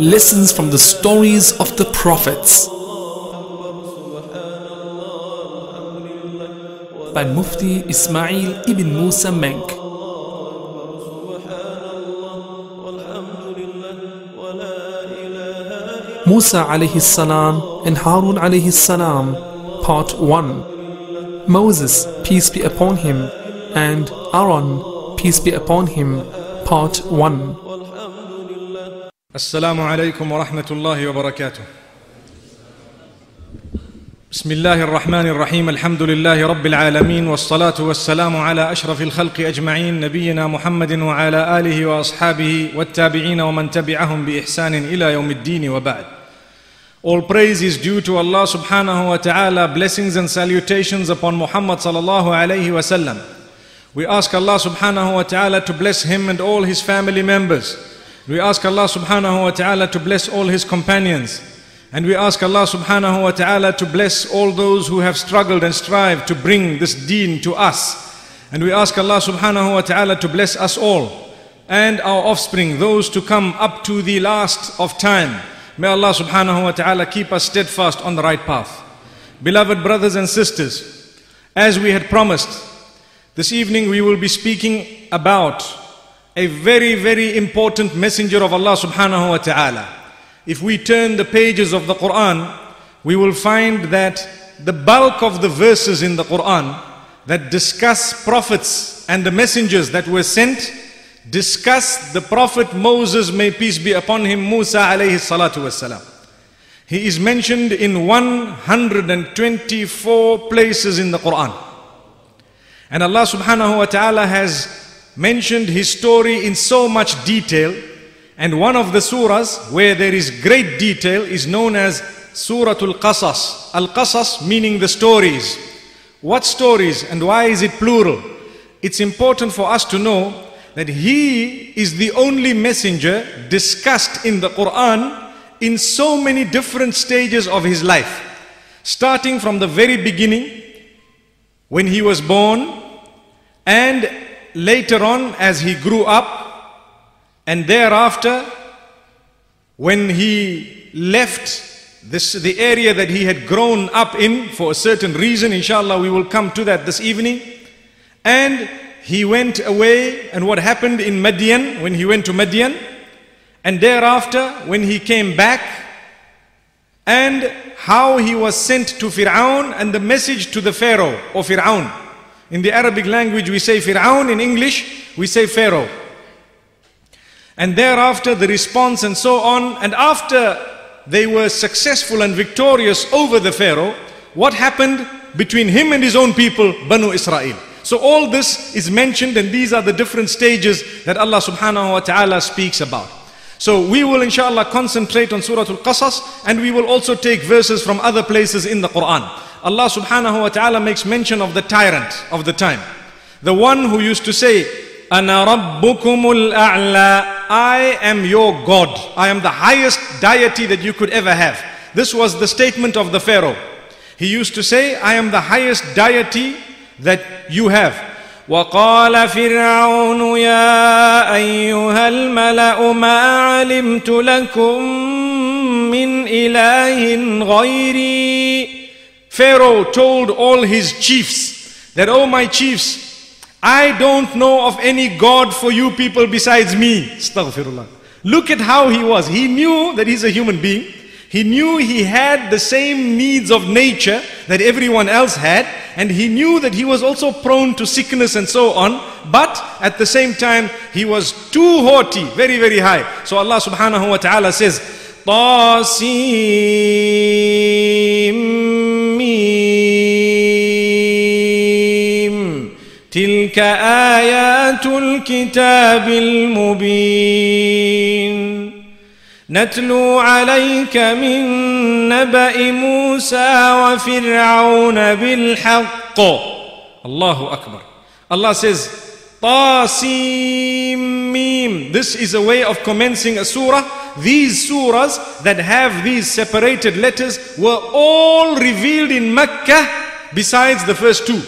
Lessons from the stories of the prophets by Mufti Ismail ibn Musa Menk. Musa alayhi salam and Harun alayhi salam, part 1. Moses, peace be upon him, and Aaron, peace be upon him, part 1. السلام عليكم ورحمة الله وبركاته. بسم الله الرحمن الرحيم الحمد لله رب العالمين والصلاة والسلام على أشرف الخلق أجمعين نبينا محمد وعلى آله وأصحابه والتابعين ومن تبعهم بإحسان إلى يوم الدين وبعد. All praise is due to Allah subhanahu wa ta'ala, blessings and salutations upon Muhammad sallallahu alayhi wa sallam. We ask Allah subhanahu wa ta'ala to bless him and all his family members. We ask Allah subhanahu wa ta'ala to bless all his companions. And we ask Allah subhanahu wa ta'ala to bless all those who have struggled and strived to bring this deen to us. And we ask Allah subhanahu wa ta'ala to bless us all and our offspring, those to come up to the last of time. May Allah subhanahu wa ta'ala keep us steadfast on the right path. Beloved brothers and sisters, as we had promised, this evening we will be speaking about a very, very important messenger of Allah subhanahu wa ta'ala. If we turn the pages of the Quran, we will find that the bulk of the verses in the Quran that discuss prophets and the messengers that were sent discuss the prophet Moses, may peace be upon him, Musa alayhi salatu wasalam. He is mentioned in 124 places in the Quran. And Allah subhanahu wa ta'ala has mentioned his story in so much detail. And one of the surahs where there is great detail is known as Suratul Qasas. Al Qasas meaning the stories. What stories and why is it plural? It's important for us to know that he is the only messenger discussed in the Quran in so many different stages of his life. Starting from the very beginning, when he was born, and later on as he grew up, and thereafter when he left this, the area that he had grown up in for a certain reason, inshallah we will come to that this evening, and he went away and what happened in Madian when he went to Madian, and thereafter when he came back, and how he was sent to Fir'aun and the message to the Pharaoh or Fir'aun. In the Arabic language we say Fir'aun, in English we say Pharaoh. And thereafter the response and so on. And after they were successful and victorious over the Pharaoh, what happened between him and his own people, Banu Israel? So all this is mentioned and these are the different stages that Allah subhanahu wa ta'ala speaks about. So we will inshallah concentrate on Surah Al-Qasas and we will also take verses from other places in the Quran. Allah subhanahu wa ta'ala makes mention of the tyrant of the time. The one who used to say, Ana rabbukumul a'la. I am your God. I am the highest deity that you could ever have. This was the statement of the Pharaoh. He used to say, I am the highest deity that you have. وقال فرعون يا أيها الملأ ما علمت لكم من إله غيري Pharaoh told all his chiefs that, Oh my chiefs, I don't know of any God for you people besides me. Astaghfirullah. Look at how he was. He knew that he's a human being. He knew he had the same needs of nature that everyone else had. And he knew that he was also prone to sickness and so on. But at the same time, he was too haughty, very, very high. So Allah subhanahu wa ta'ala says, طاسيم تلك آيات الكتاب المبين نتلو عليك من نبأ موسى وفرعون بالحق الله أكبر Allah says Tasim This is a way of commencing a surah these surahs that have these separated letters were all revealed in Mecca besides the first two.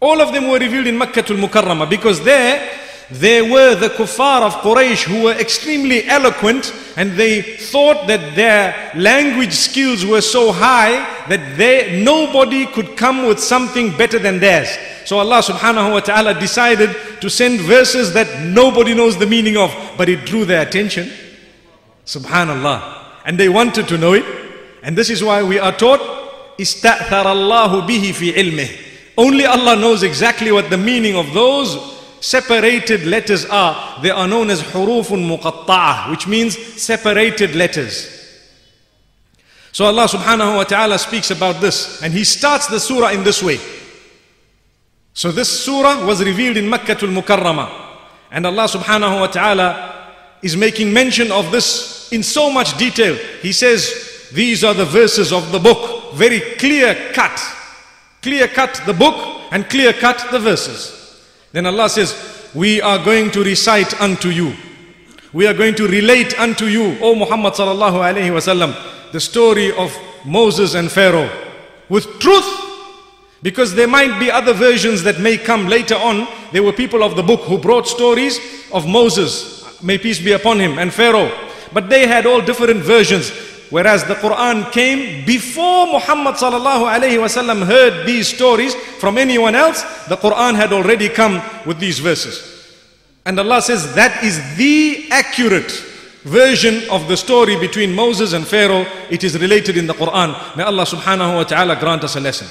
All of them were revealed in Makkah al Mukarramah because there there were the kuffar of Quraysh who were extremely eloquent and they thought that their language skills were so high that they, nobody could come with something better than theirs. So Allah subhanahu wa ta'ala decided to send verses that nobody knows the meaning of, but it drew their attention. Subhanallah. And they wanted to know it. And this is why we are taught, استأثر الله به في علمه. Only Allah knows exactly what the meaning of those separated letters are. They are known as hurufun muqatta'ah, which means separated letters. So Allah subhanahu wa ta'ala speaks about this. And He starts the surah in this way. So this surah was revealed in Makkah al-Mukarramah. And Allah subhanahu wa ta'ala is making mention of this in so much detail. He says, these are the verses of the book, very clear cut. Clear cut the book and clear cut the verses. Then Allah says, we are going to recite unto you. We are going to relate unto you, O Muhammad sallallahu alayhi wasallam, the story of Moses and Pharaoh with truth. Because there might be other versions that may come later on. There were people of the book who brought stories of Moses may peace be upon him, and Pharaoh. But they had all different versions. Whereas the Quran came before Muhammad sallallahu alayhi wasallam heard these stories from anyone else, the Quran had already come with these verses. And Allah says that is the accurate version of the story between Moses and Pharaoh. It is related in the Quran. May Allah subhanahu wa ta'ala grant us a lesson.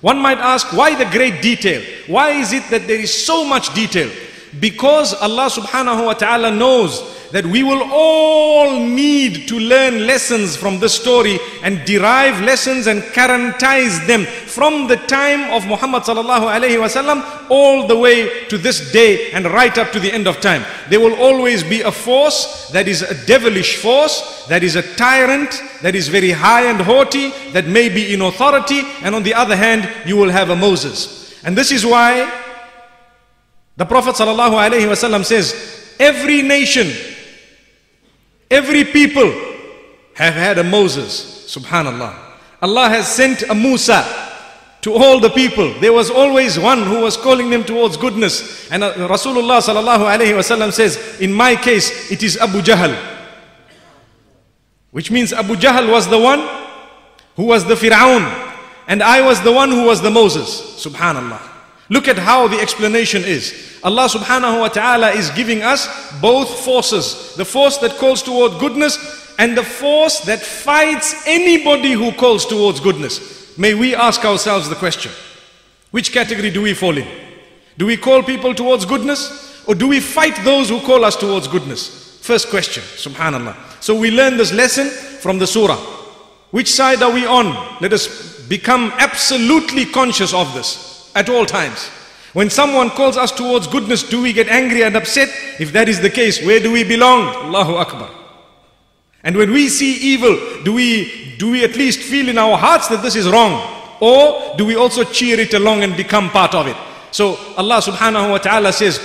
One might ask, why the great detail? Why is it that there is so much detail? Because Allah subhanahu wa ta'ala knows that we will all need to learn lessons from this story and derive lessons and currentize them from the time of Muhammad sallallahu alayhi wasallam all the way to this day and right up to the end of time. There will always be a force that is a devilish force, that is a tyrant, that is very high and haughty, that may be in authority, and on the other hand, you will have a Moses. And this is why the Prophet ﷺ says, every nation, every people have had a Moses. Subhanallah. Allah has sent a Musa to all the people. There was always one who was calling them towards goodness. And uh, Rasulullah ﷺ says, in my case, it is Abu Jahl. Which means Abu Jahl was the one who was the Fir'aun. And I was the one who was the Moses. Subhanallah. Look at how the explanation is. Allah subhanahu wa ta'ala is giving us both forces. The force that calls toward goodness and the force that fights anybody who calls towards goodness. May we ask ourselves the question. Which category do we fall in? Do we call people towards goodness? Or do we fight those who call us towards goodness? First question, subhanallah. So we learn this lesson from the surah. Which side are we on? Let us become absolutely conscious of this at all times. When someone calls us towards goodness, do we get angry and upset? If that is the case, where do we belong? Allahu Akbar. And when we see evil, do we, do we at least feel in our hearts that this is wrong? Or do we also cheer it along and become part of it? So Allah subhanahu wa ta'ala says,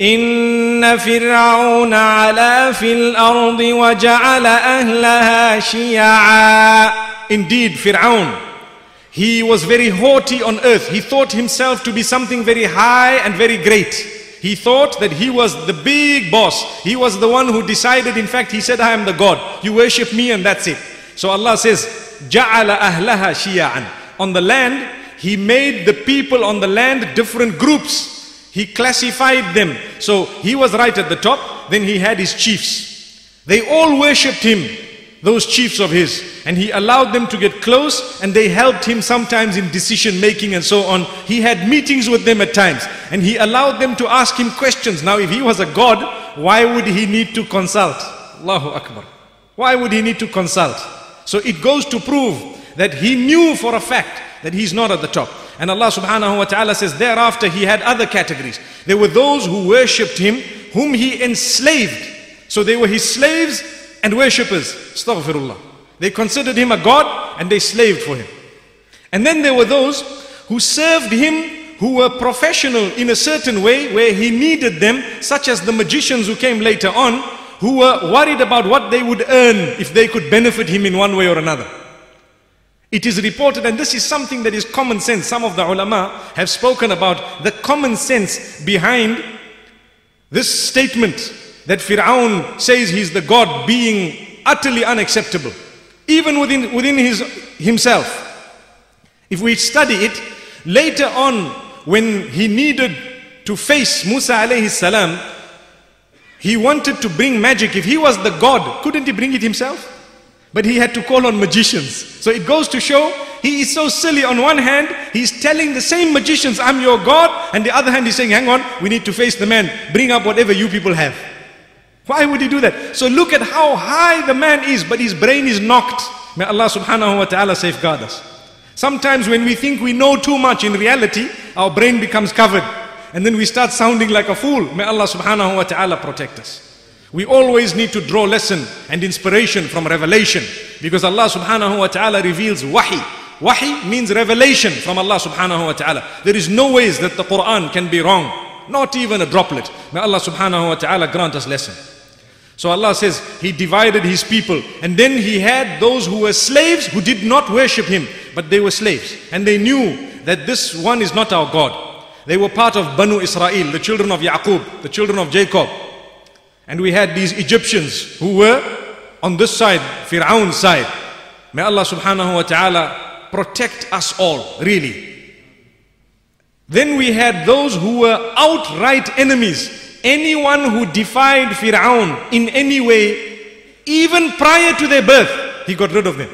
إن فرعون علا في الأرض وجعل أهلها شيعا Indeed, Fir'aun he was very haughty on earth. He thought himself to be something very high and very great. He thought that he was the big boss. He was the one who decided. In fact, he said, I am the God. You worship me and that's it. So Allah says, جَعَلَ أَهْلَهَا شِيَعًا On the land, He made the people on the land different groups. He classified them. So He was right at the top. Then He had His chiefs. They all worshipped Him those chiefs of his. And he allowed them to get close and they helped him sometimes in decision making and so on. He had meetings with them at times and he allowed them to ask him questions. Now if he was a god why would he need to consult? Allahu akbar. Why would he need to consult? So it goes to prove that he knew for a fact that he's not at the top. And allah subhanahu wa ta'ala says thereafter he had other categories. There were those who worshipped him whom he enslaved. So they were his slaves and worshippers. Astaghfirullah. They considered him a god and they slaved for him. And then there were those who served him who were professional in a certain way where he needed them, such as the magicians who came later on, who were worried about what they would earn if they could benefit him in one way or another. It is reported, and this is something that is common sense. Some of the ulama have spoken about the common sense behind this statement that Fir'aun says he's the God being utterly unacceptable, even within, within his, himself. If we study it, later on when he needed to face Musa alayhi salam, he wanted to bring magic. If he was the God, couldn't he bring it himself? But he had to call on magicians. So it goes to show he is so silly. On one hand, he's telling the same magicians, I'm your God. And the other hand, he's saying, hang on, we need to face the man. Bring up whatever you people have. Why would he do that? So look at how high the man is, but his brain is knocked. May Allah subhanahu wa ta'ala safeguard us. Sometimes when we think we know too much, in reality, our brain becomes covered. And then we start sounding like a fool. May Allah subhanahu wa ta'ala protect us. We always need to draw lesson and inspiration from revelation because Allah subhanahu wa ta'ala reveals wahi. Wahi means revelation from Allah subhanahu wa ta'ala. There is no ways that the Quran can be wrong, not even a droplet. May Allah subhanahu wa ta'ala grant us lesson. So Allah says He divided His people and then He had those who were slaves who did not worship Him, but they were slaves. And they knew that this one is not our God. They were part of Banu Israel, the children of Yaqub, the children of Jacob. And we had these Egyptians who were on this side, Fir'aun's side. May Allah subhanahu wa ta'ala protect us all, really. Then we had those who were outright enemies anyone who defied Fir'aun in any way, even prior to their birth, he got rid of them.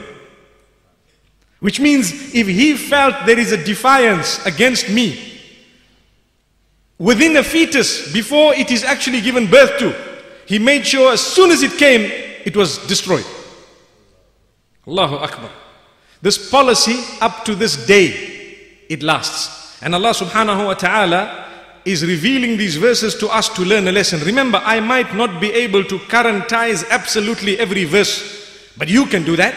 Which means if he felt there is a defiance against me, within a fetus, before it is actually given birth to, he made sure as soon as it came, it was destroyed. Allahu Akbar. This policy up to this day, it lasts. And Allah subhanahu wa ta'ala is revealing these verses to us to learn a lesson. Remember, I might not be able to currentize absolutely every verse, but you can do that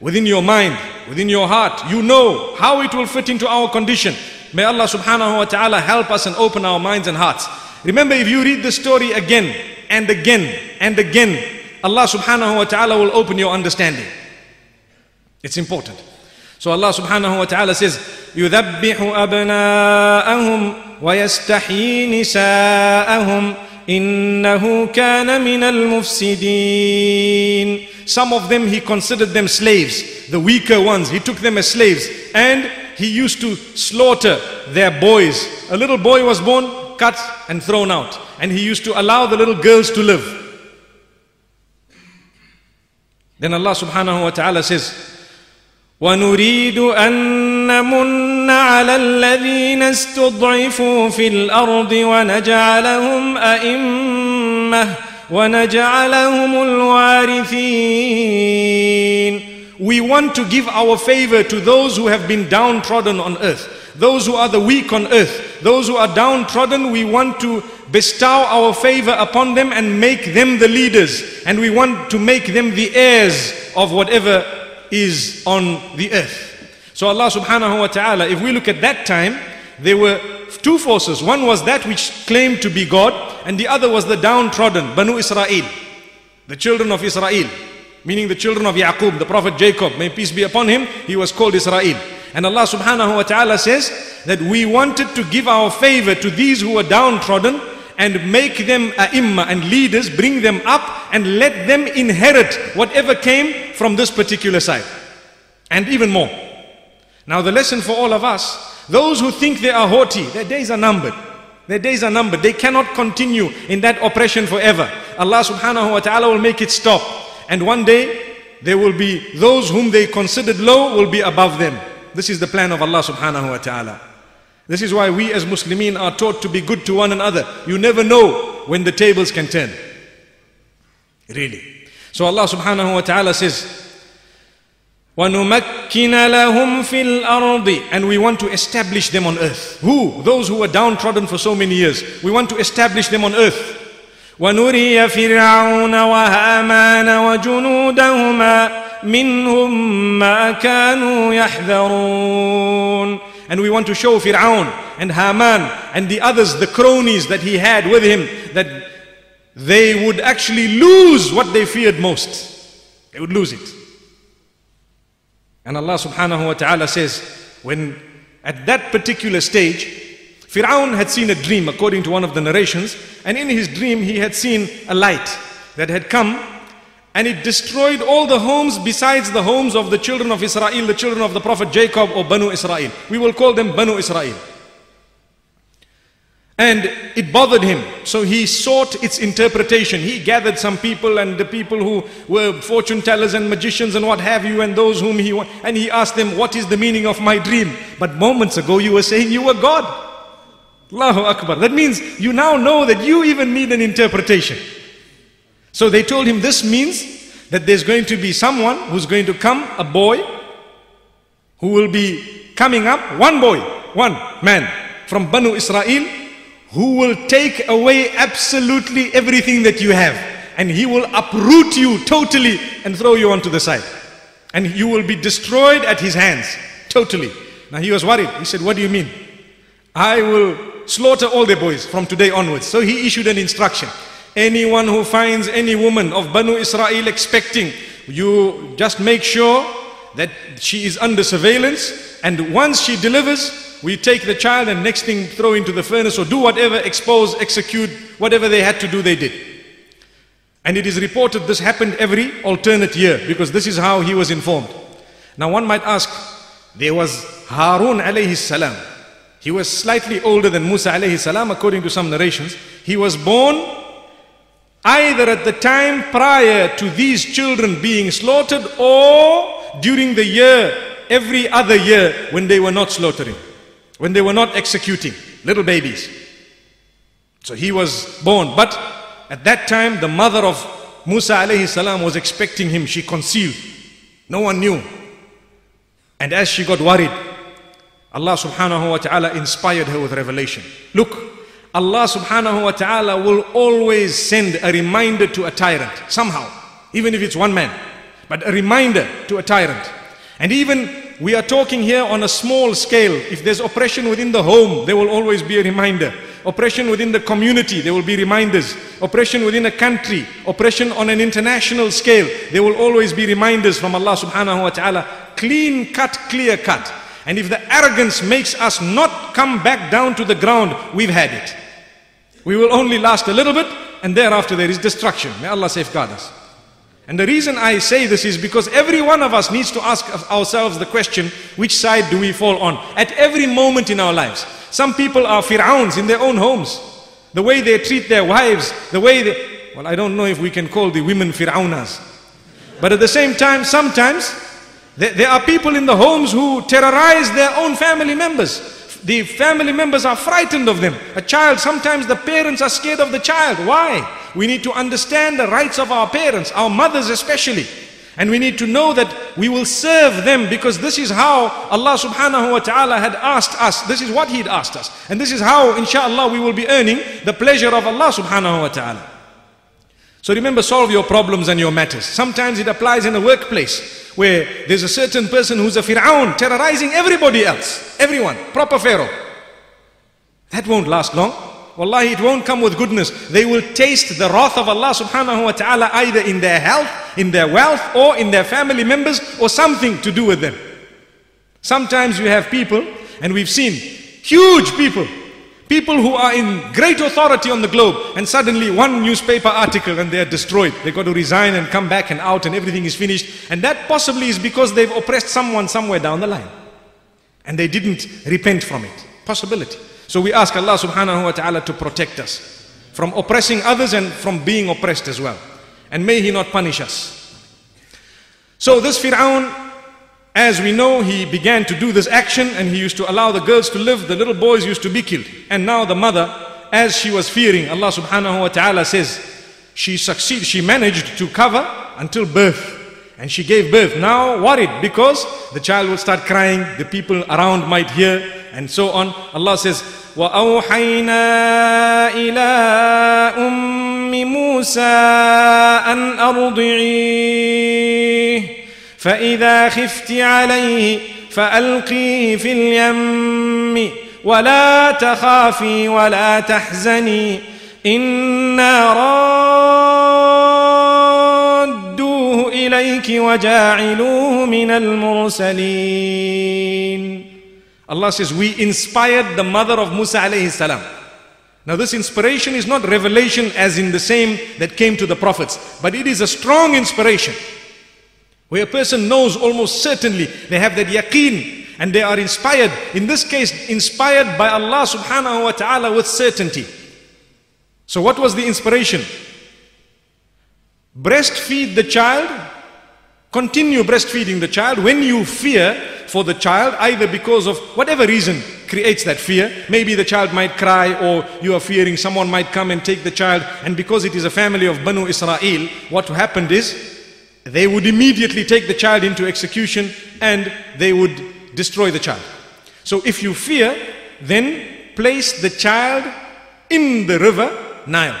within your mind, within your heart. You know how it will fit into our condition. May Allah subhanahu wa ta'ala help us and open our minds and hearts. Remember, if you read the story again and again and again, Allah subhanahu wa ta'ala will open your understanding. It's important. So Allah subhanahu wa ta'ala says, يُذَبِّحُ أَبْنَاءَهُمْ ويستحيي نساءهم إنه كان من المفسدين Some of them he considered them slaves, the weaker ones. He took them as slaves and he used to slaughter their boys. A little boy was born, cut and thrown out. And he used to allow the little girls to live. Then Allah subhanahu wa ta'ala says, ونريد أن نمن على الذين استضعفوا في الأرض ونجعلهم أئمة ونجعلهم الوارثين We want to give our favor to those who have been downtrodden on earth. Those who are the weak on earth. Those who are downtrodden, we want to bestow our favor upon them and make them the leaders. And we want to make them the heirs of whatever is on the earth. So Allah subhanahu wa ta'ala, if we look at that time, there were two forces. One was that which claimed to be God, and the other was the downtrodden, Banu Israel, the children of Israel, meaning the children of Yaqub, the prophet Jacob, may peace be upon him, he was called Israel. And Allah subhanahu wa ta'ala says that we wanted to give our favor to these who were downtrodden and make them a'imma and leaders, bring them up and let them inherit whatever came from this particular side. And even more. Now the lesson for all of us, those who think they are haughty, their days are numbered. Their days are numbered. They cannot continue in that oppression forever. Allah subhanahu wa ta'ala will make it stop. And one day, there will be those whom they considered low will be above them. This is the plan of Allah subhanahu wa ta'ala. This is why we as Muslimin are taught to be good to one another. You never know when the tables can turn. Really. So Allah subhanahu wa ta'ala says, وَنُمَكِّنَ لَهُمْ فِي الْأَرْضِ And we want to establish them on earth. Who? Those who were downtrodden for so many years. We want to establish them on earth. ونري فرعون وهامان وجنودهما منهم ما كانوا يحذرون and we want to show Fir'aun and Haman and the others, the cronies that he had with him, that they would actually lose what they feared most. They would lose it. And Allah subhanahu wa ta'ala says, when at that particular stage, Fir'aun had seen a dream according to one of the narrations, and in his dream he had seen a light that had come and it destroyed all the homes besides the homes of the children of Israel, the children of the Prophet Jacob or Banu Israel. We will call them Banu Israel. And it bothered him. So he sought its interpretation. He gathered some people and the people who were fortune tellers and magicians and what have you and those whom he and he asked them, what is the meaning of my dream? But moments ago you were saying you were God. Allahu Akbar. That means you now know that you even need an interpretation. So they told him this means that there's going to be someone who's going to come, a boy, who will be coming up, one boy, one man from Banu Israel who will take away absolutely everything that you have. And he will uproot you totally and throw you onto the side. And you will be destroyed at his hands totally. Now he was worried. He said what do you mean? I will slaughter all the boys from today onwards. So he issued an instruction anyone who finds any woman of banu israel expecting you just make sure that she is under surveillance and once she delivers we take the child and next thing throw into the furnace or do whatever, expose, execute, whatever they had to do, they did. And it is reported this happened every alternate year because this is how he was informed. Now one might ask, there was Harun alayhi salam. He was slightly older than Musa alayhi salam according to some narrations. He was born either at the time prior to these children being slaughtered or during the year, every other year when they were not slaughtering when they were not executing little babies. So he was born. But at that time, the mother of Musa alayhi salam was expecting him. She conceived. No one knew. And as she got worried, Allah subhanahu wa ta'ala inspired her with revelation. Look, Allah subhanahu wa ta'ala will always send a reminder to a tyrant, somehow, even if it's one man, but a reminder to a tyrant. And even we are talking here on a small scale. If there's oppression within the home, there will always be a reminder. Oppression within the community, there will be reminders. Oppression within a country, oppression on an international scale, there will always be reminders from Allah subhanahu wa ta'ala. Clean cut, clear cut. And if the arrogance makes us not come back down to the ground, we've had it. We will only last a little bit and thereafter there is destruction. May Allah safeguard us. And the reason I say this is because every one of us needs to ask ourselves the question, which side do we fall on? At every moment in our lives. Some people are fir'auns in their own homes. The way they treat their wives, the way they, well, I don't know if we can call the women fir'aunas. But at the same time, sometimes there are people in the homes who terrorize their own family members. The family members are frightened of them. A child, sometimes the parents are scared of the child. Why? We need to understand the rights of our parents, our mothers especially. And we need to know that we will serve them because this is how Allah subhanahu wa ta'ala had asked us. This is what He had asked us. And this is how, inshallah, we will be earning the pleasure of Allah subhanahu wa ta'ala. So remember, solve your problems and your matters. Sometimes it applies in a workplace where there's a certain person who's a fir'aun terrorizing everybody else. Everyone. Proper pharaoh. That won't last long. Wallahi, it won't come with goodness. They will taste the wrath of Allah subhanahu wa ta'ala either in their health, in their wealth, or in their family members, or something to do with them. Sometimes you have people, and we've seen huge people, people who are in great authority on the globe, and suddenly one newspaper article and they are destroyed. They got to resign and come back and out, and everything is finished. And that possibly is because they've oppressed someone somewhere down the line. And they didn't repent from it. Possibility. So we ask Allah subhanahu wa ta'ala to protect us from oppressing others and from being oppressed as well. And may He not punish us. So this Fir'aun, as we know, he began to do this action and he used to allow the girls to live, the little boys used to be killed. And now the mother, as she was fearing, Allah subhanahu wa ta'ala says, she succeeded, she managed to cover until birth. And she gave birth. Now worried because the child will start crying, the people around might hear, and so on. Allah says, وأوحينا إلى أم موسى أن أرضعيه فإذا خفت عليه فألقيه في اليم ولا تخافي ولا تحزني إنا رادوه إليك وجاعلوه من المرسلين Allah says, We inspired the mother of Musa alayhi salam. Now, this inspiration is not revelation as in the same that came to the prophets, but it is a strong inspiration where a person knows almost certainly they have that yaqeen and they are inspired. In this case, inspired by Allah subhanahu wa ta'ala with certainty. So, what was the inspiration? Breastfeed the child, continue breastfeeding the child when you fear for the child, either because of whatever reason creates that fear. Maybe the child might cry, or you are fearing someone might come and take the child. And because it is a family of Banu Israel, what happened is they would immediately take the child into execution and they would destroy the child. So if you fear, then place the child in the river Nile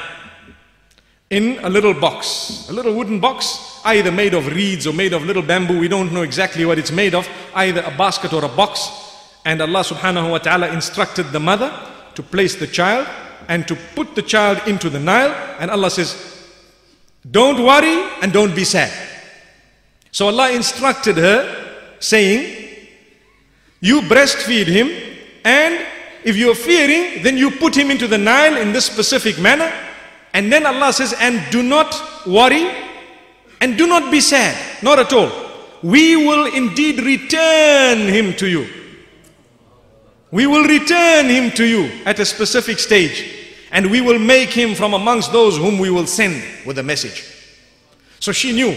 in a little box, a little wooden box, either made of reeds or made of little bamboo. We don't know exactly what it's made of, either a basket or a box. And Allah subhanahu wa ta'ala instructed the mother to place the child and to put the child into the Nile. And Allah says, Don't worry and don't be sad. So Allah instructed her, saying, You breastfeed him, and if you're fearing, then you put him into the Nile in this specific manner. And then Allah says, and do not worry and do not be sad. Not at all. We will indeed return him to you. We will return him to you at a specific stage. And we will make him from amongst those whom we will send with a message. So she knew.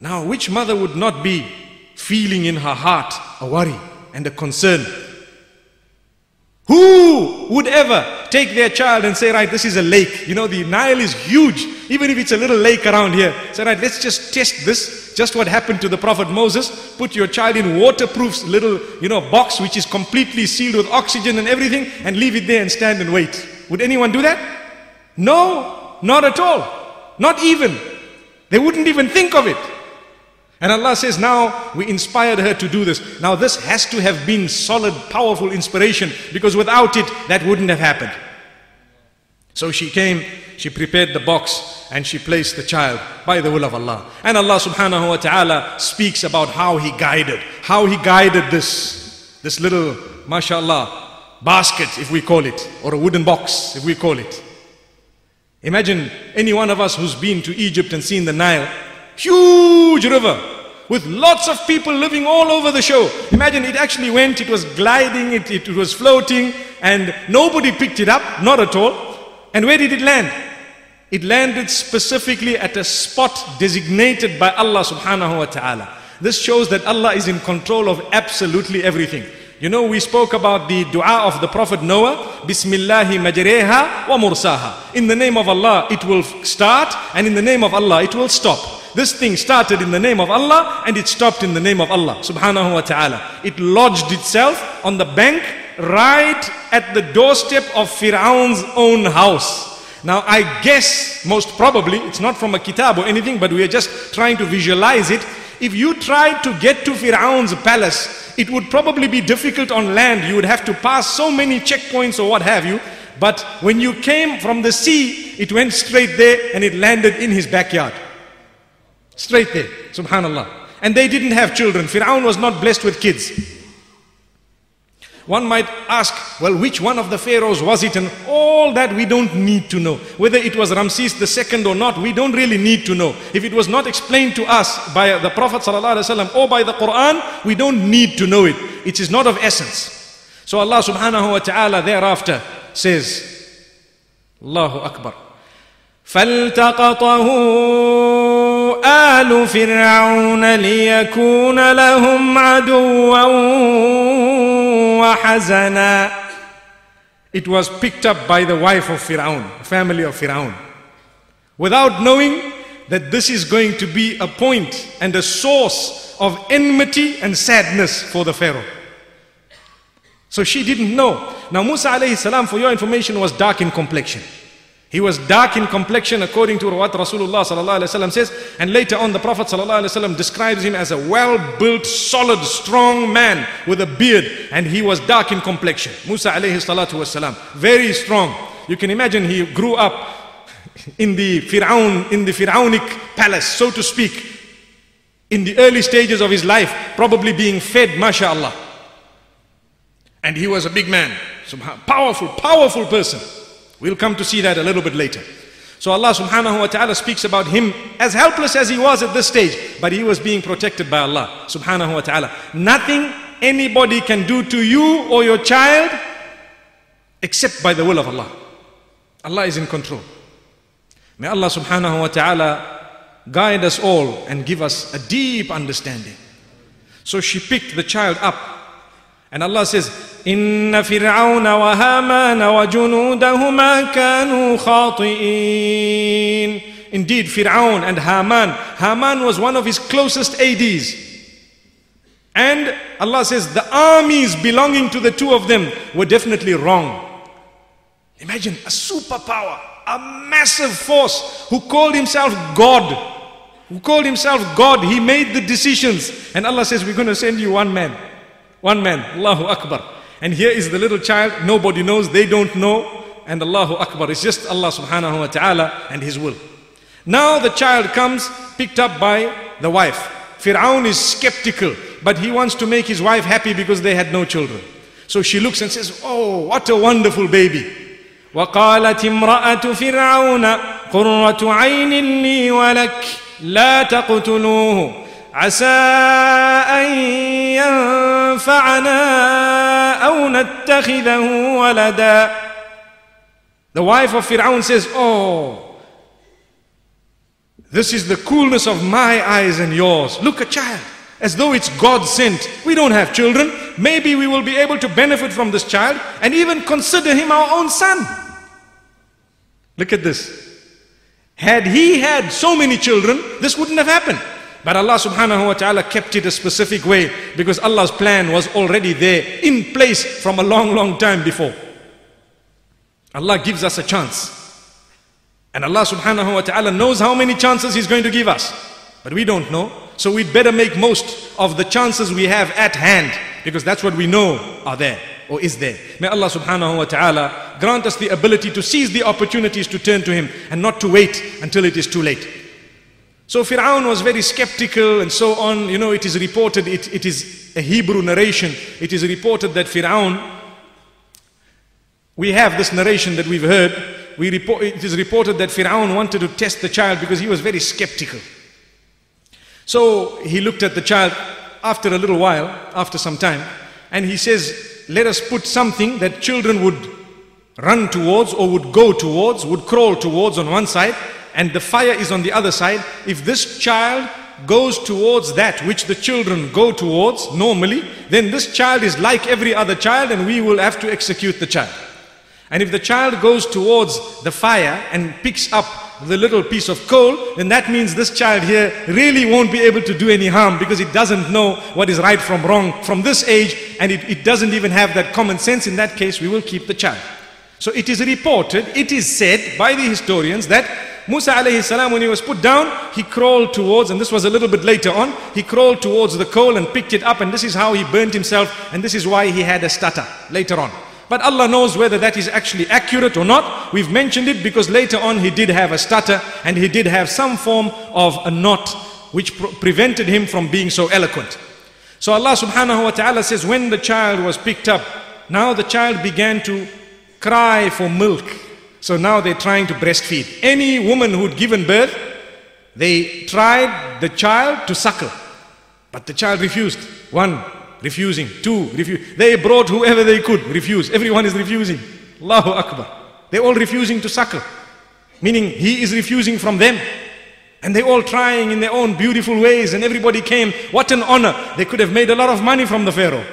Now, which mother would not be feeling in her heart a worry and a concern who would ever take their child and say, right, this is a lake. You know, the Nile is huge. Even if it's a little lake around here. Say, right, let's just test this. Just what happened to the Prophet Moses. Put your child in waterproof little, you know, box which is completely sealed with oxygen and everything and leave it there and stand and wait. Would anyone do that? No, not at all. Not even. They wouldn't even think of it. And Allah says, now we inspired her to do this. Now this has to have been solid, powerful inspiration because without it, that wouldn't have happened. So she came, she prepared the box and she placed the child by the will of Allah. And Allah subhanahu wa ta'ala speaks about how He guided, how He guided this, this little, mashallah, basket if we call it, or a wooden box if we call it. Imagine any one of us who's been to Egypt and seen the Nile Huge river with lots of people living all over the show. Imagine it actually went, it was gliding, it, it was floating, and nobody picked it up, not at all. And where did it land? It landed specifically at a spot designated by Allah subhanahu wa ta'ala. This shows that Allah is in control of absolutely everything. You know, we spoke about the dua of the Prophet Noah, Bismillahi majreha wa mursaha. In the name of Allah, it will start, and in the name of Allah, it will stop. This thing started in the name of Allah and it stopped in the name of Allah subhanahu wa ta'ala. It lodged itself on the bank right at the doorstep of Fir'aun's own house. Now I guess most probably, it's not from a kitab or anything, but we are just trying to visualize it. If you tried to get to Fir'aun's palace, it would probably be difficult on land. You would have to pass so many checkpoints or what have you. But when you came from the sea, it went straight there and it landed in his backyard. Straight there, subhanallah. And they didn't have children. Fir'aun was not blessed with kids. One might ask, well, which one of the pharaohs was it? And all that we don't need to know. Whether it was Ramses II or not, we don't really need to know. If it was not explained to us by the Prophet ﷺ or by the Quran, we don't need to know it. It is not of essence. So Allah subhanahu wa ta'ala thereafter says, Allahu Akbar. فالتقطه آل فرعون ليكون لهم عدوا وحزنا It was picked up by the wife of Firaun, family of Firaun, without knowing that this is going to be a point and a source of enmity and sadness for the Pharaoh. So she didn't know. Now Musa alayhi salam, for your information, was dark in complexion. He was dark in complexion according to what Rasulullah wasallam says. And later on the Prophet wasallam describes him as a well-built, solid, strong man with a beard. And he was dark in complexion. Musa alayhi. Very strong. You can imagine he grew up in the Fir'aun, in the Fir'aunic palace, so to speak. In the early stages of his life, probably being fed, mashallah. And he was a big man. Powerful, powerful person. We'll come to see that a little bit later. So Allah subhanahu wa ta'ala speaks about him as helpless as he was at this stage, but he was being protected by Allah subhanahu wa ta'ala. Nothing anybody can do to you or your child except by the will of Allah. Allah is in control. May Allah subhanahu wa ta'ala guide us all and give us a deep understanding. So she picked the child up and Allah says, Inna Fir'auna. Indeed, Fir'aun and Haman. Haman was one of his closest ADs. And Allah says, the armies belonging to the two of them were definitely wrong. Imagine a superpower, a massive force who called himself God. Who called himself God. He made the decisions. And Allah says, we're going to send you one man. One man. Allahu Akbar. And here is the little child, nobody knows, they don't know, and Allahu Akbar. It's just Allah subhanahu wa ta'ala and His will. Now the child comes picked up by the wife. Fir'aun is skeptical, but he wants to make his wife happy because they had no children. So she looks and says, Oh, what a wonderful baby. وقالت امرأة فرعون قرة عين لي ولك لا تقتلوه عسى أن ينفعنا أو نتخذه ولدا The wife of Fir'aun says, Oh, this is the coolness of my eyes and yours. Look, a child, as though it's God sent. We don't have children. Maybe we will be able to benefit from this child and even consider him our own son. Look at this. Had he had so many children, this wouldn't have happened. But Allah subhanahu wa ta'ala kept it a specific way because Allah's plan was already there in place from a long, long time before. Allah gives us a chance. And Allah subhanahu wa ta'ala knows how many chances He's going to give us. But we don't know. So we'd better make most of the chances we have at hand because that's what we know are there or is there. May Allah subhanahu wa ta'ala grant us the ability to seize the opportunities to turn to Him and not to wait until it is too late. So Fir'aun was very skeptical and so on. You know, it is reported, it, it is a Hebrew narration. It is reported that Fir'aun, we have this narration that we've heard. We report, it is reported that Fir'aun wanted to test the child because he was very skeptical. So he looked at the child after a little while, after some time, and he says, let us put something that children would run towards or would go towards, would crawl towards on one side, and the fire is on the other side, if this child goes towards that which the children go towards normally, then this child is like every other child and we will have to execute the child. And if the child goes towards the fire and picks up the little piece of coal, then that means this child here really won't be able to do any harm because it doesn't know what is right from wrong from this age and it, it doesn't even have that common sense. In that case, we will keep the child. So it is reported, it is said by the historians that Musa alayhi salam, when he was put down, he crawled towards, and this was a little bit later on, he crawled towards the coal and picked it up, and this is how he burnt himself, and this is why he had a stutter later on. But Allah knows whether that is actually accurate or not. We've mentioned it because later on he did have a stutter and he did have some form of a knot which prevented him from being so eloquent. So Allah subhanahu wa ta'ala says when the child was picked up, now the child began to cry for milk. So now they're trying to breastfeed. Any woman who'd given birth, they tried the child to suckle. But the child refused. One, refusing. Two, refuse. They brought whoever they could, refuse. Everyone is refusing. Allahu Akbar. They're all refusing to suckle. Meaning he is refusing from them. And they're all trying in their own beautiful ways and everybody came. What an honor. They could have made a lot of money from the Pharaoh.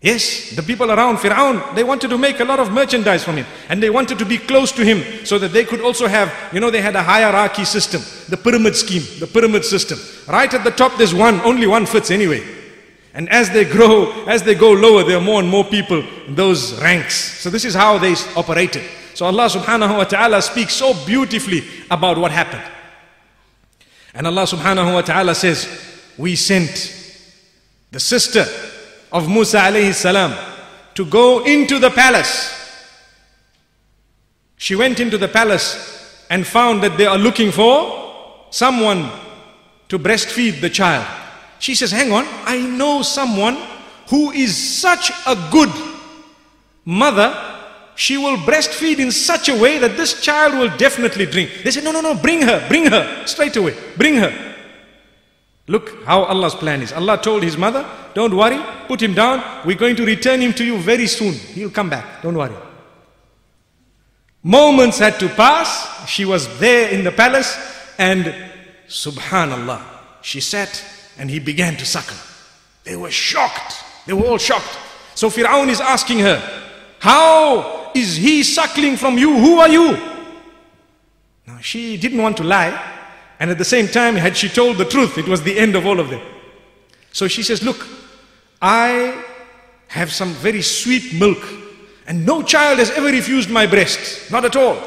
Yes, the people around Fir'aun, they wanted to make a lot of merchandise from him. And they wanted to be close to him so that they could also have, you know, they had a hierarchy system, the pyramid scheme, the pyramid system. Right at the top there's one, only one fits anyway. And as they grow, as they go lower, there are more and more people in those ranks. So this is how they operated. So Allah subhanahu wa ta'ala speaks so beautifully about what happened. And Allah subhanahu wa ta'ala says, We sent the sister of Musa alayhi salam to go into the palace. She went into the palace and found that they are looking for someone to breastfeed the child. She says, Hang on, I know someone who is such a good mother, she will breastfeed in such a way that this child will definitely drink. They said, No, no, no, bring her, bring her, straight away, bring her. Look how Allah's plan is. Allah told his mother, Don't worry, put him down, we're going to return him to you very soon. He'll come back, don't worry. Moments had to pass, she was there in the palace, and subhanallah, she sat and he began to suckle. They were shocked. They were all shocked. So Fir'aun is asking her, How is he suckling from you? Who are you? Now she didn't want to lie. And at the same time, had she told the truth, it was the end of all of them. So she says, Look, I have some very sweet milk, and no child has ever refused my breast. Not at all.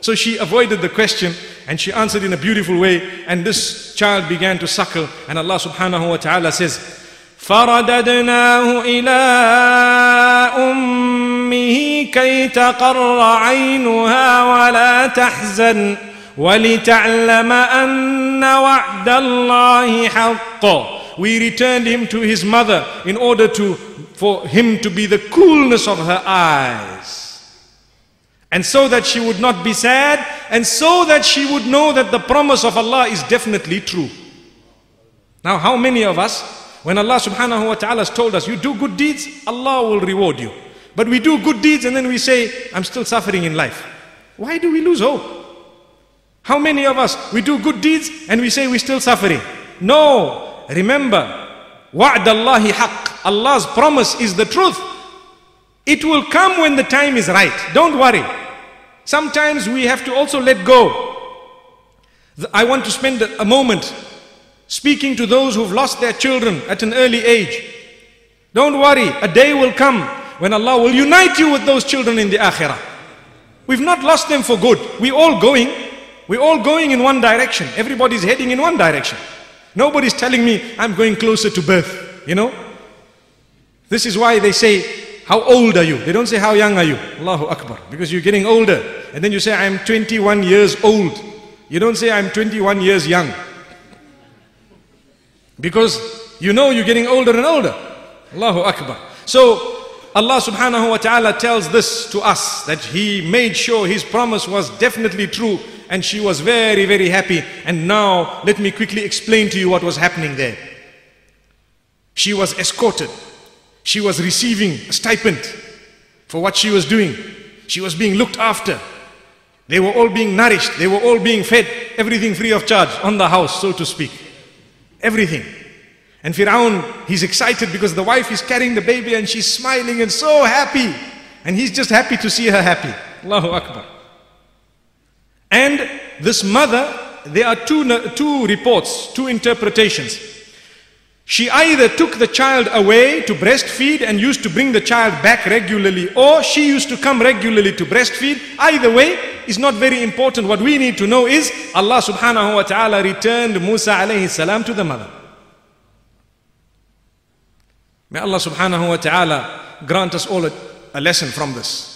So she avoided the question and she answered in a beautiful way, and this child began to suckle. And Allah subhanahu wa ta'ala says, فرددناه إلى أمه كي تقر عينها ولا تحزن ولتعلم أن وعد الله حق We returned him to his mother in order to, for him to be the coolness of her eyes. And so that she would not be sad, and so that she would know that the promise of Allah is definitely true. Now, how many of us, when Allah subhanahu wa ta'ala has told us, you do good deeds, Allah will reward you. But we do good deeds and then we say, I'm still suffering in life. Why do we lose hope? How many of us, we do good deeds and we say we're still suffering? No, remember, wa'd Allahi haqq. Allah's promise is the truth. It will come when the time is right. Don't worry. Sometimes we have to also let go. I want to spend a moment speaking to those who've lost their children at an early age. Don't worry, a day will come when Allah will unite you with those children in the akhirah. We've not lost them for good. We're all going. We're all going in one direction. Everybody's heading in one direction. Nobody's telling me I'm going closer to birth. You know? This is why they say how old are you? They don't say, How young are you? Allahu Akbar. Because you're getting older. And then you say, I'm 21 years old. You don't say, I'm 21 years young. Because you know you're getting older and older. Allahu Akbar. So, Allah subhanahu wa ta'ala tells this to us that He made sure His promise was definitely true and she was very, very happy. And now, let me quickly explain to you what was happening there. She was escorted she was receiving a stipend for what she was doing. She was being looked after. They were all being nourished. They were all being fed. Everything free of charge on the house, so to speak. Everything. And Firaun, he's excited because the wife is carrying the baby and she's smiling and so happy. And he's just happy to see her happy. Allahu Akbar. And this mother, there are two, two reports, two interpretations. She either took the child away to breastfeed and used to bring the child back regularly, or she used to come regularly to breastfeed. Either way is not very important. What we need to know is Allah subhanahu wa ta'ala returned Musa alayhi salam to the mother. May Allah subhanahu wa ta'ala grant us all a, a lesson from this.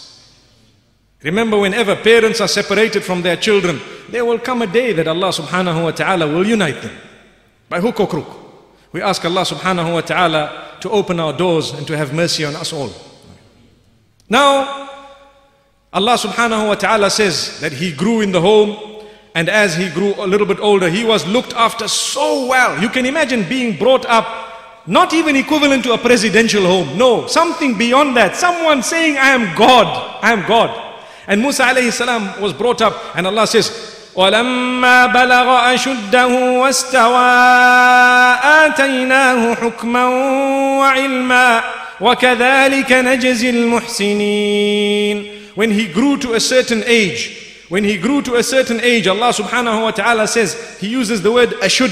Remember, whenever parents are separated from their children, there will come a day that Allah subhanahu wa ta'ala will unite them by hook or crook. We ask Allah subhanahu wa ta'ala to open our doors and to have mercy on us all. Now, Allah subhanahu wa ta'ala says that he grew in the home and as he grew a little bit older, he was looked after so well. You can imagine being brought up not even equivalent to a presidential home. No, something beyond that. Someone saying, I am God. I am God. And Musa alayhi salam was brought up and Allah says, ولما بلغ أشده واستوى آتيناه حكما وعلما وكذلك نجزي المحسنين When he grew to a certain age, when he grew to a certain age, Allah subhanahu wa ta'ala says, He uses the word ashud.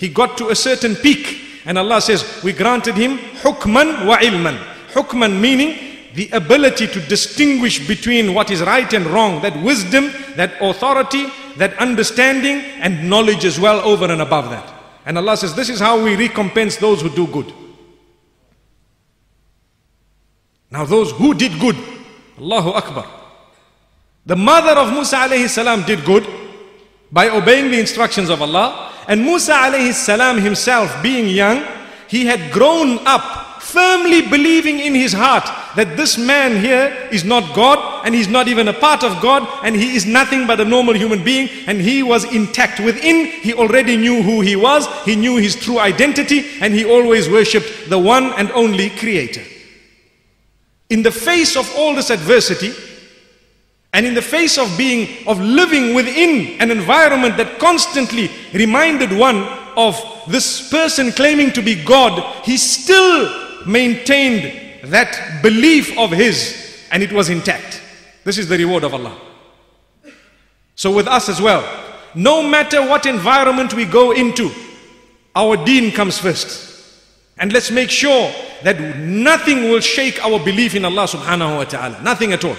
He got to a certain peak. And Allah says, we granted him hukman wa ilman. Hukman meaning the ability to distinguish between what is right and wrong, that wisdom, that authority, that understanding and knowledge as well over and above that. And Allah says, this is how we recompense those who do good. Now those who did good, Allahu Akbar. The mother of Musa alayhi salam did good by obeying the instructions of Allah. And Musa alayhi salam himself being young, he had grown up firmly believing in his heart that this man here is not God and he's not even a part of God and he is nothing but a normal human being and he was intact within. He already knew who he was, he knew his true identity and he always worshipped the one and only creator. In the face of all this adversity, and in the face of being, of living within an environment that constantly reminded one of this person claiming to be God, he still maintained that belief of his and it was intact. This is the reward of Allah. So with us as well, no matter what environment we go into, our deen comes first. And let's make sure that nothing will shake our belief in Allah subhanahu wa ta'ala. Nothing at all.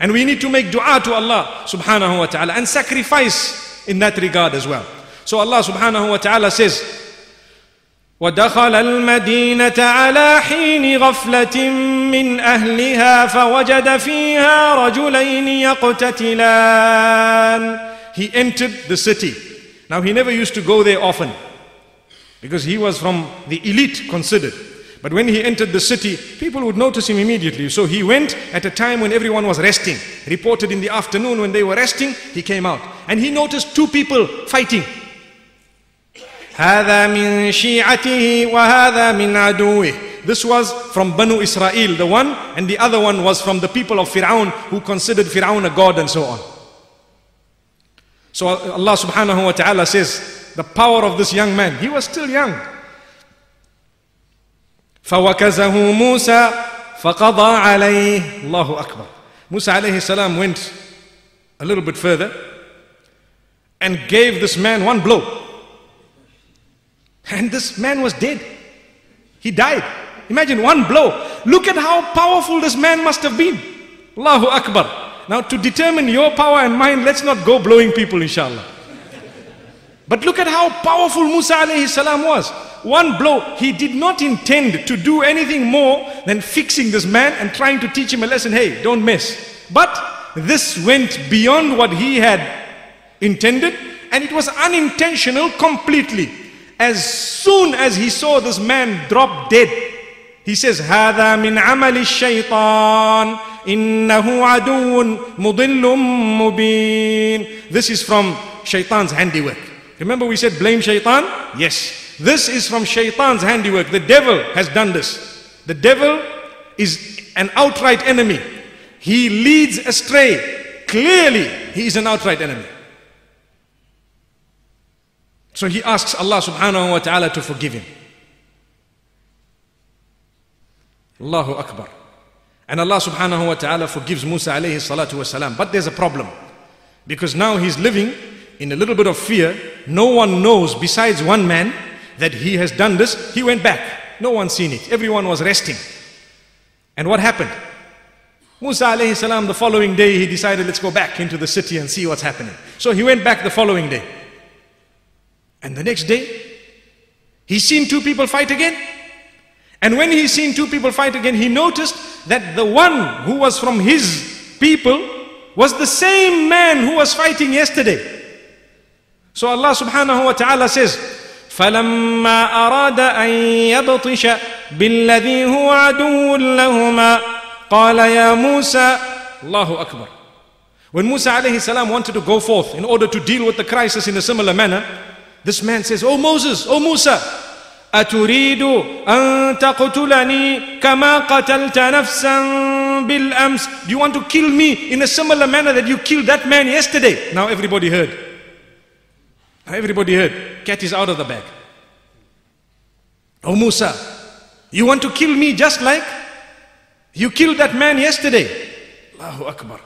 And we need to make dua to Allah subhanahu wa ta'ala and sacrifice in that regard as well. So Allah subhanahu wa ta'ala says, ودخل المدينة على حين غفلة من أهلها فوجد فيها رجلين يقتتلان He entered the city. Now he never used to go there often because he was from the elite considered. But when he entered the city, people would notice him immediately. So he went at a time when everyone was resting. Reported in the afternoon when they were resting, he came out. And he noticed two people fighting. This was from Banu Israel, the one, and the other one was from the people of Fir'aun who considered Fir'aun a god and so on. So Allah subhanahu wa ta'ala says, the power of this young man, he was still young. فوكزه موسى فقضى عليه الله أكبر Musa alayhi salam went a little bit further and gave this man one blow. And this man was dead. He died. Imagine one blow. Look at how powerful this man must have been. Allahu Akbar. Now to determine your power and mine, let's not go blowing people inshallah. But look at how powerful Musa alayhi salam was one blow, he did not intend to do anything more than fixing this man and trying to teach him a lesson. Hey, don't mess. But this went beyond what he had intended and it was unintentional completely. As soon as he saw this man drop dead, he says, هذا من عمل الشيطان إنه عدو مضل مبين. This is from shaitan's handiwork. Remember we said blame shaitan? Yes. This is from shaitan's handiwork. The devil has done this. The devil is an outright enemy. He leads astray. Clearly, he is an outright enemy. So he asks Allah subhanahu wa ta'ala to forgive him. Allahu Akbar. And Allah subhanahu wa ta'ala forgives Musa alayhi salatu wasalam. But there's a problem. Because now he's living in a little bit of fear. No one knows besides one man that he has done this, he went back. No one seen it. Everyone was resting. And what happened? Musa alayhi salam, the following day, he decided, let's go back into the city and see what's happening. So he went back the following day. And the next day, he seen two people fight again. And when he seen two people fight again, he noticed that the one who was from his people was the same man who was fighting yesterday. So Allah subhanahu wa ta'ala says, فلما أراد أن يبطش بالذي هو عدو لهما قال يا موسى الله أكبر When Musa alayhi salam wanted to go forth in order to deal with the crisis in a similar manner, this man says, Oh Moses, oh Musa, أتريد أن تقتلني كما قتلت نفسا بالأمس Do you want to kill me in a similar manner that you killed that man yesterday? Now everybody heard. Everybody heard. Cat is out of the bag. Oh Musa, you want to kill me just like you killed that man yesterday? Allahu Akbar.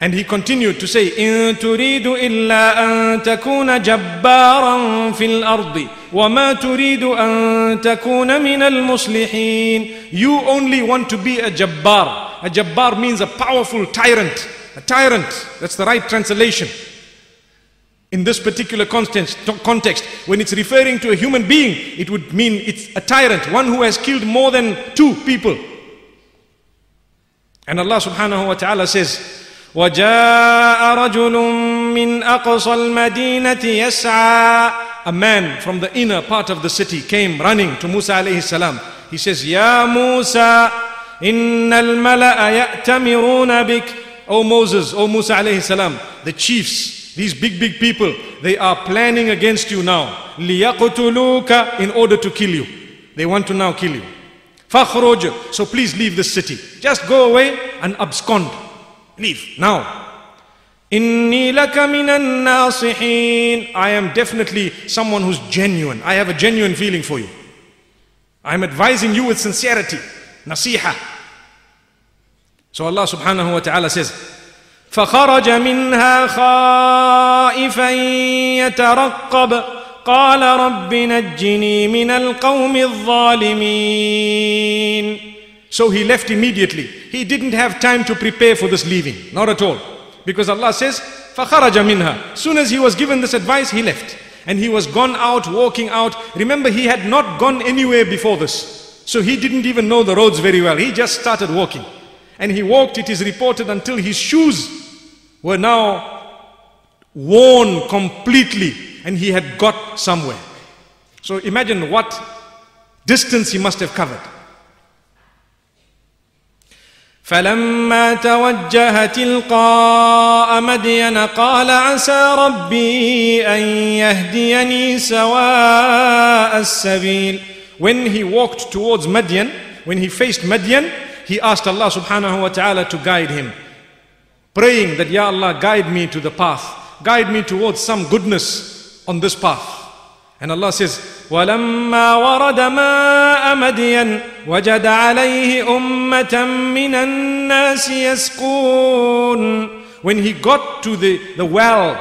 And he continued to say, إن تريد إلا أن تكون جبارا في الأرض وما تريد أن تكون من المصلحين. You only want to be a jabbar. A jabbar means a powerful tyrant. A tyrant. That's the right translation. In this particular context, context, when it's referring to a human being, it would mean it's a tyrant, one who has killed more than two people. And Allah subhanahu wa ta'ala says, وَجَاءَ رَجُلٌ مِّنْ أَقْصَى الْمَدِينَةِ يَسْعَى A man from the inner part of the city came running to Musa alayhi salam. He says, يَا مُوسَى إِنَّ الْمَلَأَ يَأْتَمِرُونَ بِكَ O Moses, O Musa alayhi salam, the chiefs, these big, big people, they are planning against you now. لِيَقْتُلُوكَ In order to kill you. They want to now kill you. فَخْرُجْ So please leave the city. Just go away and abscond. Leave now. إِنِّي لَكَ مِنَ النَّاصِحِينَ I am definitely someone who's genuine. I have a genuine feeling for you. I am advising you with sincerity. Nasiha. So Allah subhanahu wa ta'ala says, فخرج منها خائفا يترقب قال رب نجني من القوم الظالمين So he left immediately. He didn't have time to prepare for this leaving. Not at all. Because Allah says, فَخَرَجَ مِنْهَا Soon as he was given this advice, he left. And he was gone out, walking out. Remember, he had not gone anywhere before this. So he didn't even know the roads very well. He just started walking. And he walked, it is reported, until his shoes were now worn completely and he had got somewhere. So imagine what distance he must have covered. فلما توجه تلقاء مدين قال عسى ربي أن يهديني سواء السبيل When he walked towards Madian, when he faced Madian, he asked Allah subhanahu wa ta'ala to guide him. Praying that, Ya Allah, guide me to the path. Guide me towards some goodness on this path. And Allah says, ولما ورد ماء مدين وجد عليه أمة من الناس يسقون When he got to the, the well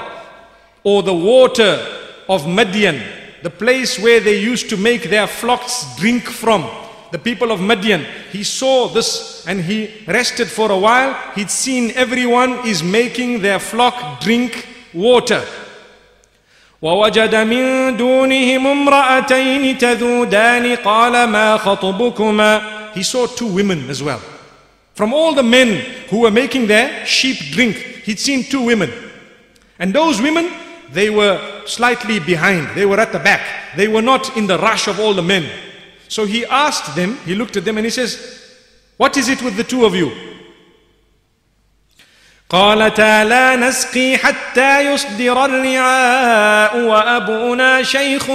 or the water of Madian, the place where they used to make their flocks drink from, the people of Madian, he saw this and he rested for a while. He'd seen everyone is making their flock drink water. ووجد من دونهم امرأتين تذودان قال ما خطبكما He saw two women as well. From all the men who were making their sheep drink, he'd seen two women. And those women, they were slightly behind. They were at the back. They were not in the rush of all the men. So he asked them, he looked at them and he says, What is it with the two of you? قالتا لا نسقي حتى يصدر الرعاء وأبونا شيخ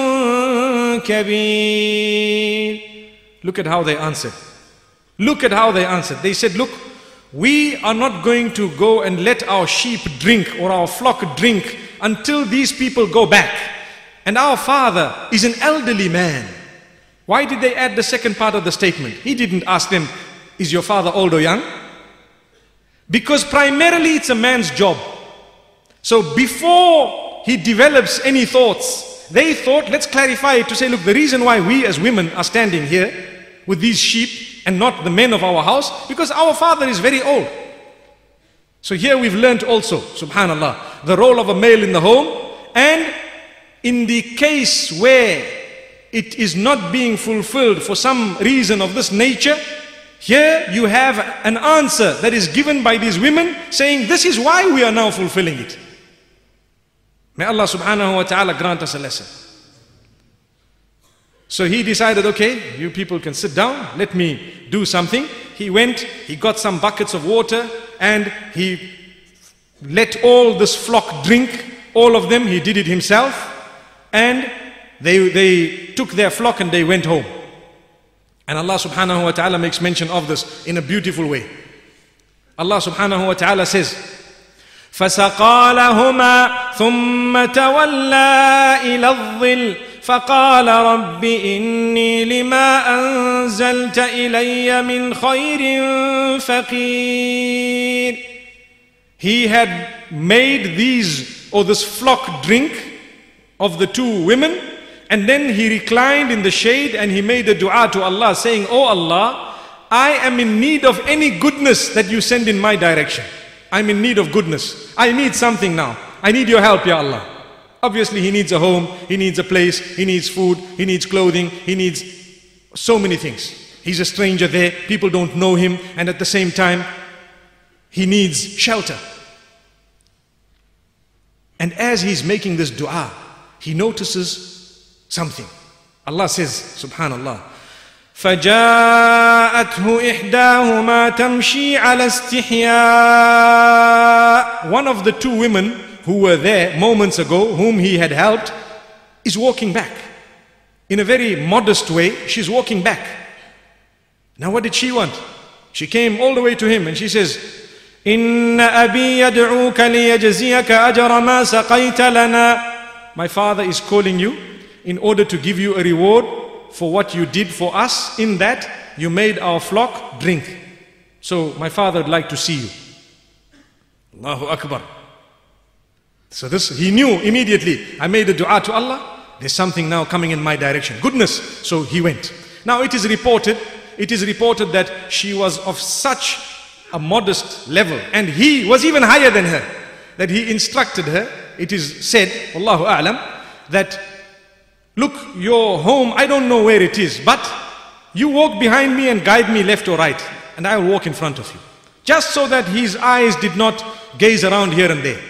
كبير Look at how they answered. Look at how they answered. They said, Look, we are not going to go and let our sheep drink or our flock drink until these people go back. And our father is an elderly man. Why did they add the second part of the statement? He didn't ask them, Is your father old or young? Because primarily it's a man's job. So before he develops any thoughts, they thought, let's clarify it to say, look, the reason why we as women are standing here with these sheep and not the men of our house, because our father is very old. So here we've learned also, subhanallah, the role of a male in the home and in the case where it is not being fulfilled for some reason of this nature, here you have an answer that is given by these women saying this is why we are now fulfilling it. May Allah subhanahu wa ta'ala grant us a lesson. So he decided, okay, you people can sit down, let me do something. He went, he got some buckets of water and he let all this flock drink, all of them, he did it himself. And they, they took their flock and they went home. And Allah subhanahu wa ta'ala makes mention of this in a beautiful way. Allah subhanahu wa ta'ala says, فسقى لهما ثم تولى إلى الظل فقال رب إني لما أنزلت إلي من خير فقير he had made these or this flock drink of the two women and then he reclined in the shade and he made a dua to Allah saying, Oh Allah, I am in need of any goodness that you send in my direction. I'm in need of goodness. I need something now. I need your help, Ya Allah. Obviously, he needs a home, he needs a place, he needs food, he needs clothing, he needs so many things. He's a stranger there, people don't know him, and at the same time, he needs shelter. And as he's making this dua, he notices something. Allah says, Subhanallah, فجاءته إحداهما تمشي على استحياء One of the two women who were there moments ago, whom he had helped, is walking back. In a very modest way, she's walking back. Now what did she want? She came all the way to him and she says, إن أبي يدعوك ليجزيك أجر ما سقيت لنا My father is calling you in order to give you a reward for what you did for us in that you made our flock drink. So my father would like to see you. Allahu Akbar. So this, he knew immediately, I made a dua to Allah, there's something now coming in my direction. Goodness. So he went. Now it is reported, it is reported that she was of such a modest level and he was even higher than her, that he instructed her, it is said, Allahu A'lam, that Look, your home, I don't know where it is, but you walk behind me and guide me left or right, and I will walk in front of you. Just so that his eyes did not gaze around here and there.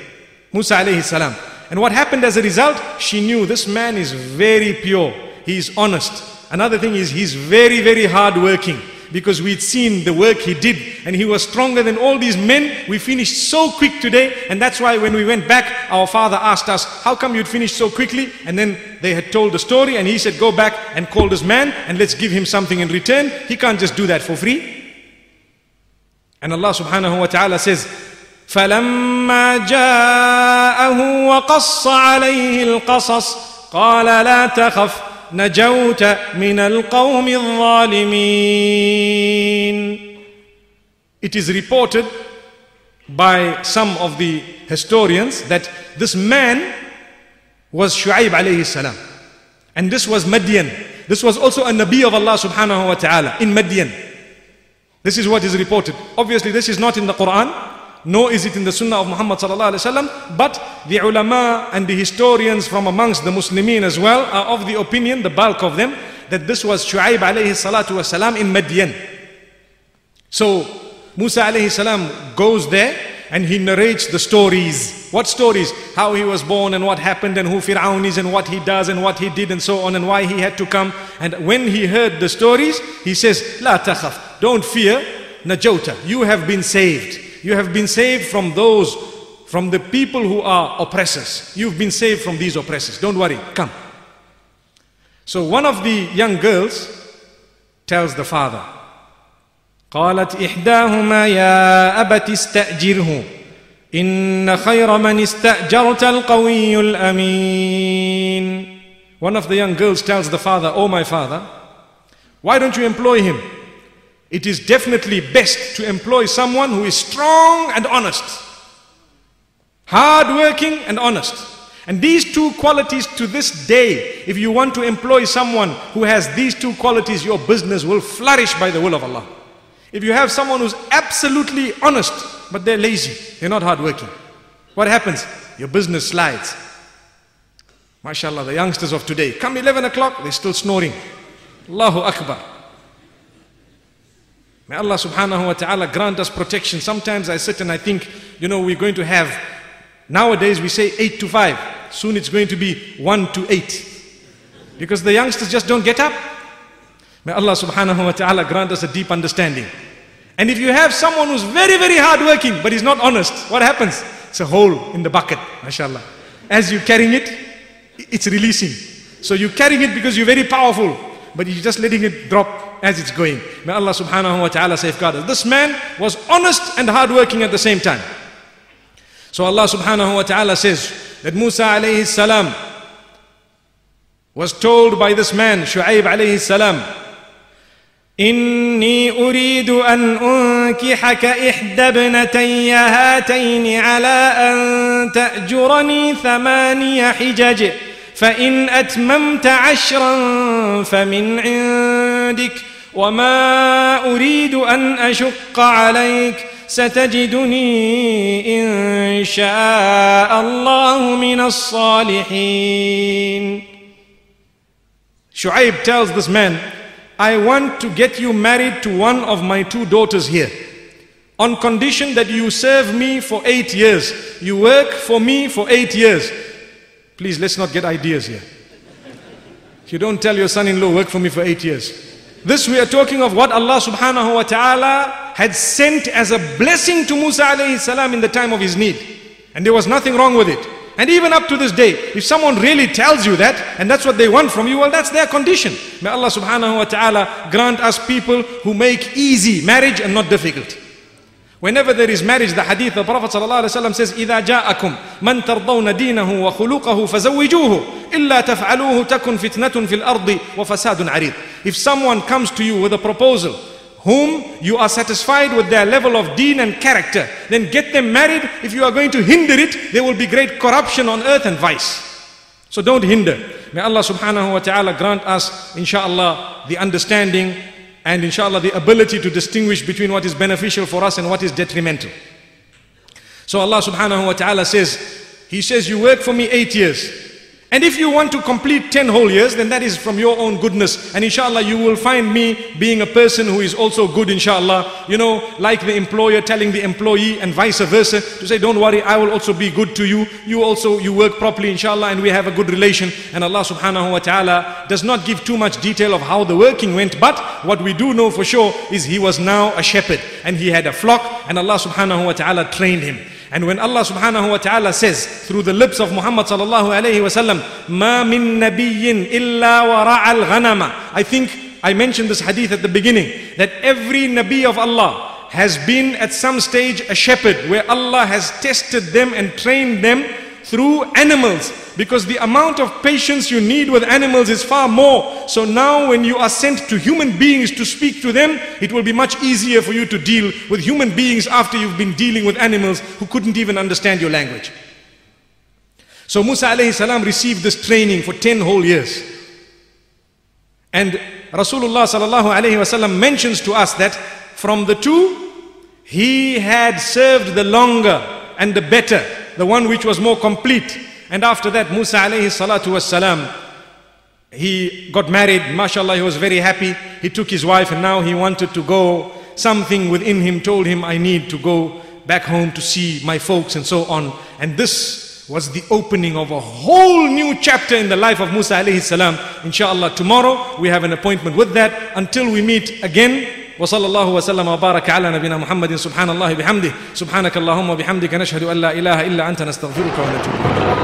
Musa alayhi salam. And what happened as a result? She knew this man is very pure. He is honest. Another thing is he's very, very hard working because we'd seen the work he did and he was stronger than all these men. We finished so quick today and that's why when we went back, our father asked us, how come you'd finished so quickly? And then they had told the story and he said, go back and call this man and let's give him something in return. He can't just do that for free. And Allah subhanahu wa ta'ala says, فلما جاءه وقص عليه القصص قال لا تخف نجوت من القوم الظالمين It is reported by some of the historians that this man was Shu'aib alayhi salam. And this was Madian. This was also a Nabi of Allah subhanahu wa ta'ala in Madian. This is what is reported. Obviously this is not in the Quran, nor is it in the Sunnah of Muhammad sallallahu alaihi wasallam, but the ulama and the historians from amongst the Muslimin as well are of the opinion, the bulk of them, that this was Shu'aib alayhi salatu wasalam in Madian. So Musa alayhi salam goes there and he narrates the stories. What stories? How he was born and what happened and who Fir'aun is and what he does and what he did and so on and why he had to come. And when he heard the stories, he says, La takhaf, don't fear, najota, you have been saved. You have been saved from those, from the people who are oppressors. You've been saved from these oppressors. Don't worry, come. So one of the young girls tells the father, قالت إحداهما يا أبت استأجره إن خير من استأجرت القوي الأمين One of the young girls tells the father, Oh my father, why don't you employ him? It is definitely best to employ someone who is strong and honest, hardworking and honest. And these two qualities to this day, if you want to employ someone who has these two qualities, your business will flourish by the will of Allah. If you have someone who's absolutely honest, but they're lazy, they're not hardworking, what happens? Your business slides. MashaAllah, the youngsters of today, come 11 o'clock, they're still snoring. Allahu Akbar. May Allah subhanahu wa ta'ala grant us protection. Sometimes I sit and I think, you know, we're going to have, nowadays we say 8 to 5. Soon it's going to be 1 to 8. Because the youngsters just don't get up. May Allah subhanahu wa ta'ala grant us a deep understanding. And if you have someone who's very, very hardworking, but he's not honest, what happens? It's a hole in the bucket, mashallah. As you're carrying it, it's releasing. So you're carrying it because you're very powerful, but you're just letting it drop as it's going. May Allah subhanahu wa ta'ala safeguard us. This man was honest and hardworking at the same time. So Allah subhanahu wa ta'ala says that Musa alayhi salam was told by this man, Shu'aib alayhi salam, إني أريد أن أنكحك إحدى ابنتي هاتين على أن تأجرني ثماني حجج فإن أتممت عشرا فمن عندك وما أريد أن أشق عليك ستجدني إن شاء الله من الصالحين Shu'aib tells this man, I want to get you married to one of my two daughters here. On condition that you serve me for eight years. You work for me for eight years. Please, let's not get ideas here. If you don't tell your son-in-law, work for me for eight years. This we are talking of what Allah subhanahu wa ta'ala had sent as a blessing to Musa alayhi salam in the time of his need. And there was nothing wrong with it. And even up to this day, if someone really tells you that, and that's what they want from you, well, that's their condition. May Allah subhanahu wa ta'ala grant us people who make easy marriage and not difficult. Whenever there is marriage, the hadith, the Prophet ﷺ says, إِذَا جَاءَكُمْ مَنْ تَرْضَوْنَ دِينَهُ وَخُلُقَهُ فَزَوِّجُوهُ إِلَّا تَفْعَلُوهُ تَكُنْ فِتْنَةٌ فِي الْأَرْضِ وَفَسَادٌ عَرِيضٌ If someone comes to you with a proposal, whom you are satisfied with their level of deen and character, then get them married. If you are going to hinder it, there will be great corruption on earth and vice. So don't hinder. May Allah subhanahu wa ta'ala grant us, inshallah, the understanding and inshallah the ability to distinguish between what is beneficial for us and what is detrimental. So Allah subhanahu wa ta'ala says, He says, You work for me eight years. And if you want to complete 10 whole years, then that is from your own goodness. And inshallah, you will find me being a person who is also good, inshallah. You know, like the employer telling the employee and vice versa to say, don't worry, I will also be good to you. You also, you work properly, inshallah, and we have a good relation. And Allah subhanahu wa ta'ala does not give too much detail of how the working went. But what we do know for sure is he was now a shepherd and he had a flock and Allah subhanahu wa ta'ala trained him. And when Allah subhanahu wa ta'ala says through the lips of Muhammad sallallahu alayhi wa sallam, Ma min nabiyyin illa wara'al ghanama. I think I mentioned this hadith at the beginning, that every Nabi of Allah has been at some stage a shepherd where Allah has tested them and trained them through animals because the amount of patience you need with animals is far more. So now when you are sent to human beings to speak to them, it will be much easier for you to deal with human beings after you've been dealing with animals who couldn't even understand your language. So Musa alayhi salam received this training for 10 whole years. And Rasulullah sallallahu alayhi wasallam mentions to us that from the two, he had served the longer and the better, the one which was more complete. And after that, Musa alayhi salatu was salam, he got married, mashallah, he was very happy. He took his wife and now he wanted to go. Something within him told him, I need to go back home to see my folks and so on. And this was the opening of a whole new chapter in the life of Musa alayhi salam. Inshallah, tomorrow we have an appointment with that. Until we meet again, وصلى الله وسلم وبارك على نبينا محمد سبحان الله بحمده سبحانك اللهم وبحمدك نشهد أن لا إله إلا أنت نستغفرك ونتوب إليك